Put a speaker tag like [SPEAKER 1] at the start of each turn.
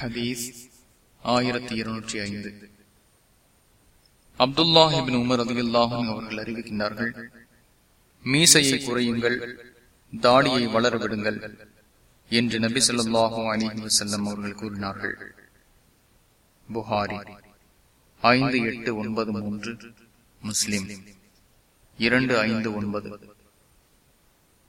[SPEAKER 1] ஹதீஸ் ஆயிரத்தி இருநூற்றி ஐந்து. அப்துல்லாஹிபின் உமர் அதில்லாஹும் அவர்கள் அறிவிக்கின்றார்கள் மீசையை குறையுங்கள் தாடியை வளர விடுங்கள் என்று நபி சொல்லாஹு அலிஹி வசல்லம் அவர்கள் கூறினார்கள். புகாரி ஐந்து எட்டு ஒன்பது மூன்று முஸ்லிம் இரண்டு ஐந்து ஒன்பது.